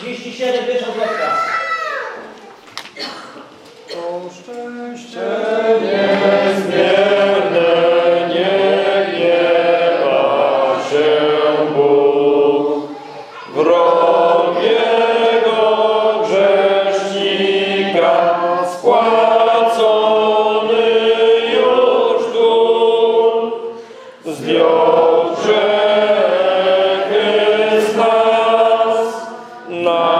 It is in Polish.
37, pierwsza zwrotka. To szczęście Niezmierne nie gniewa się Bóg, wrog jego grzesznika spłacony już dług, zdjął الله